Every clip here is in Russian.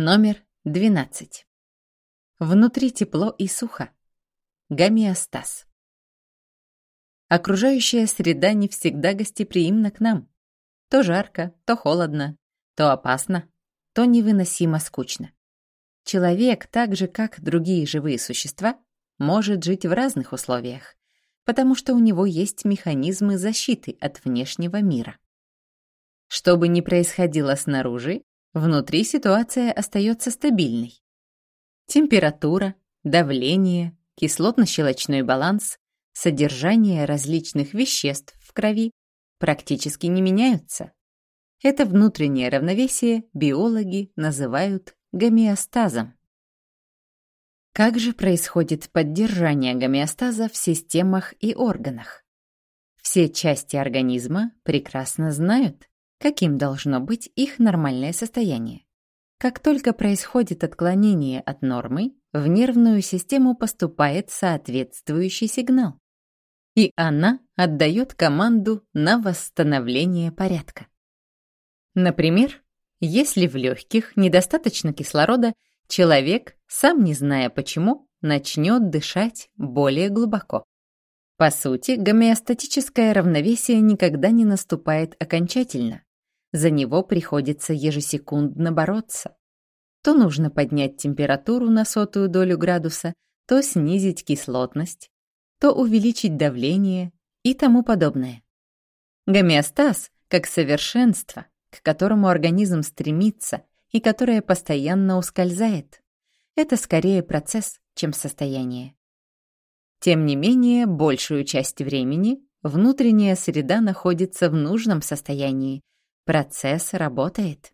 Номер 12. Внутри тепло и сухо. Гомеостаз. Окружающая среда не всегда гостеприимна к нам. То жарко, то холодно, то опасно, то невыносимо скучно. Человек, так же как другие живые существа, может жить в разных условиях, потому что у него есть механизмы защиты от внешнего мира. Что бы ни происходило снаружи, Внутри ситуация остается стабильной. Температура, давление, кислотно-щелочной баланс, содержание различных веществ в крови практически не меняются. Это внутреннее равновесие биологи называют гомеостазом. Как же происходит поддержание гомеостаза в системах и органах? Все части организма прекрасно знают, каким должно быть их нормальное состояние. Как только происходит отклонение от нормы, в нервную систему поступает соответствующий сигнал. И она отдает команду на восстановление порядка. Например, если в легких недостаточно кислорода, человек, сам не зная почему, начнет дышать более глубоко. По сути, гомеостатическое равновесие никогда не наступает окончательно. За него приходится ежесекундно бороться. То нужно поднять температуру на сотую долю градуса, то снизить кислотность, то увеличить давление и тому подобное. Гомеостаз как совершенство, к которому организм стремится и которое постоянно ускользает. Это скорее процесс, чем состояние. Тем не менее, большую часть времени внутренняя среда находится в нужном состоянии, Процесс работает.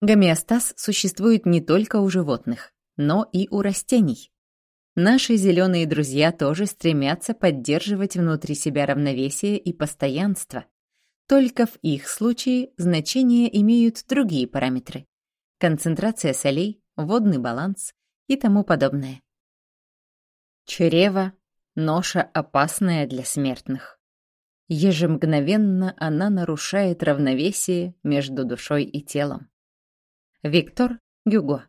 Гомеостаз существует не только у животных, но и у растений. Наши зеленые друзья тоже стремятся поддерживать внутри себя равновесие и постоянство. Только в их случае значение имеют другие параметры. Концентрация солей, водный баланс и тому подобное. Чрево – ноша опасная для смертных. Ежемгновенно она нарушает равновесие между душой и телом. Виктор Гюго